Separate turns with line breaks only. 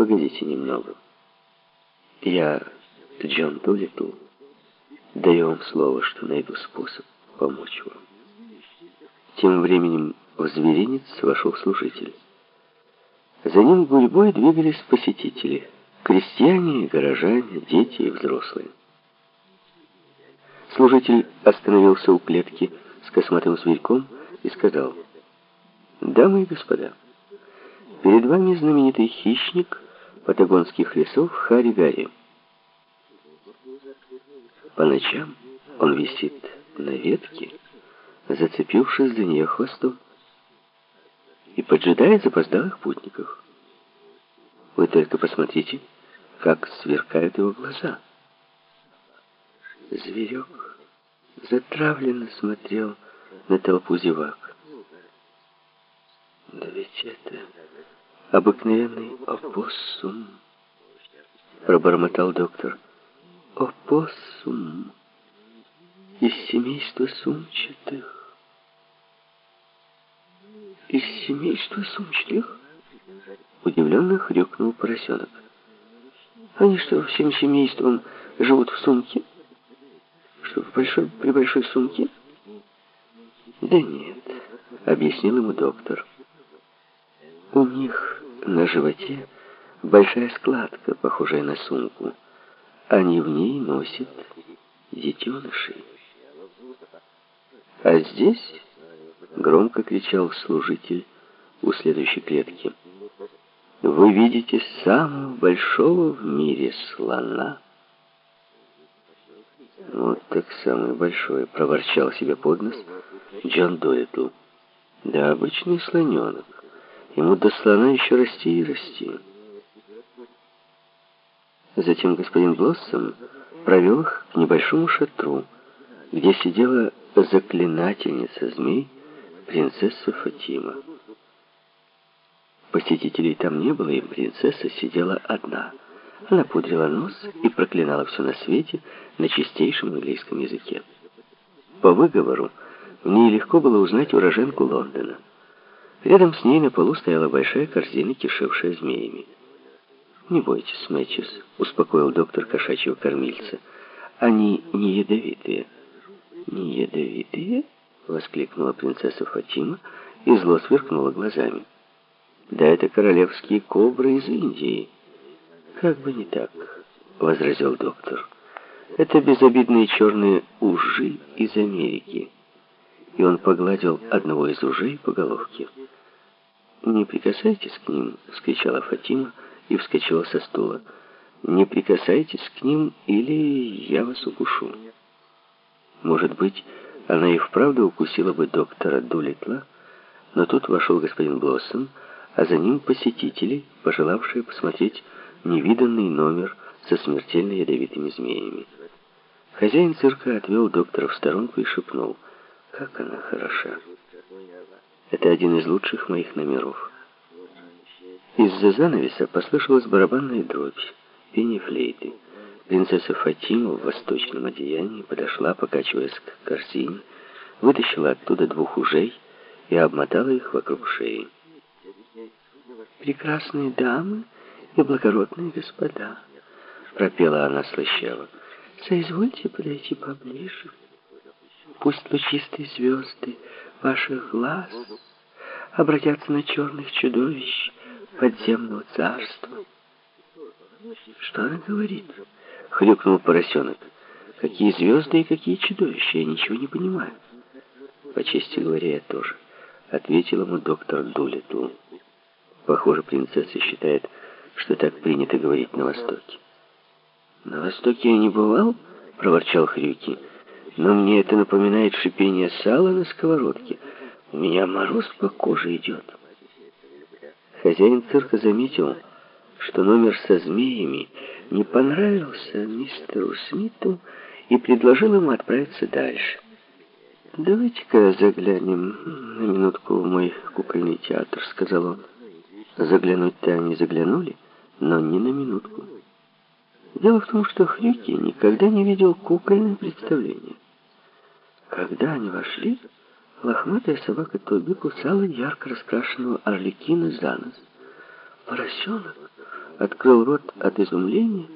Погодите немного. Я, Джон Долитл, даю вам слово, что найду способ помочь вам. Тем временем в зверинец вошел служитель. За ним гурьбой двигались посетители. Крестьяне, горожане, дети и взрослые. Служитель остановился у клетки с косматым зверьком и сказал, «Дамы и господа, перед вами знаменитый хищник патагонских лесов Хари Гарри. По ночам он висит на ветке, зацепившись за нее хвостом, и поджидает запоздалых путников. Вы только посмотрите, как сверкают его глаза. Зверек затравленно смотрел на толпу зевак. Да ведь это обыкновенный опоссум, пробормотал доктор. Опоссум из семейства сумчатых. Из семейства сумчатых? Удивленно хрюкнул поросенок. Они что, всем семейством живут в сумке? Что, в большой, при большой сумке? Да нет, объяснил ему доктор. У них на животе большая складка, похожая на сумку. Они в ней носят детенышей. А здесь, громко кричал служитель у следующей клетки, вы видите самого большого в мире слона. Вот так самый большой, проворчал себе под нос Джон Долитл. Да, обычный слоненок. Ему до слона еще расти и расти. Затем господин Блоссом провел их к небольшому шатру, где сидела заклинательница змей, принцесса Фатима. Посетителей там не было, и принцесса сидела одна. Она пудрила нос и проклинала все на свете на чистейшем английском языке. По выговору в ней легко было узнать уроженку Лондона. Рядом с ней на полу стояла большая корзина, кишевшая змеями. «Не бойтесь, Мэтчес», — успокоил доктор кошачьего кормильца. «Они не ядовитые». «Не ядовитые?» — воскликнула принцесса Фатима и зло сверкнула глазами. «Да это королевские кобры из Индии». «Как бы не так», — возразил доктор. «Это безобидные черные ужи из Америки». И он погладил одного из ужей по головке. «Не прикасайтесь к ним!» — вскричала Фатима и вскочила со стула. «Не прикасайтесь к ним, или я вас укушу». Может быть, она и вправду укусила бы доктора Дулитла, но тут вошел господин Блоссон, а за ним посетители, пожелавшие посмотреть невиданный номер со смертельно ядовитыми змеями. Хозяин цирка отвел доктора в сторонку и шепнул, «Как она хороша!» Это один из лучших моих номеров. Из-за занавеса послышалась барабанная дробь, пение флейты. Принцесса Фатима в восточном одеянии подошла, покачиваясь к корзине, вытащила оттуда двух ужей и обмотала их вокруг шеи. «Прекрасные дамы и благородные господа», — пропела она слащаво, — «соизвольте подойти поближе. Пусть лучистые звезды ваших глаз обратятся на черных чудовищ подземного царства. Что она говорит? Хрюкнул поросенок. Какие звезды и какие чудовища? Я ничего не понимаю. По чести говоря, я тоже. Ответил ему доктор Дулитл. Похоже, принцесса считает, что так принято говорить на Востоке. «На Востоке я не бывал?» — проворчал Хрюки. Но мне это напоминает шипение сала на сковородке. У меня мороз по коже идет. Хозяин цирка заметил, что номер со змеями не понравился мистеру Смиту и предложил ему отправиться дальше. «Давайте-ка заглянем на минутку в мой кукольный театр», — сказал он. Заглянуть-то они заглянули, но не на минутку. Дело в том, что Хрюки никогда не видел кукольное представление. Когда они вошли, лохматая собака Тоби кусала ярко раскрашенного орликина за нос. Поросенок открыл рот от изумления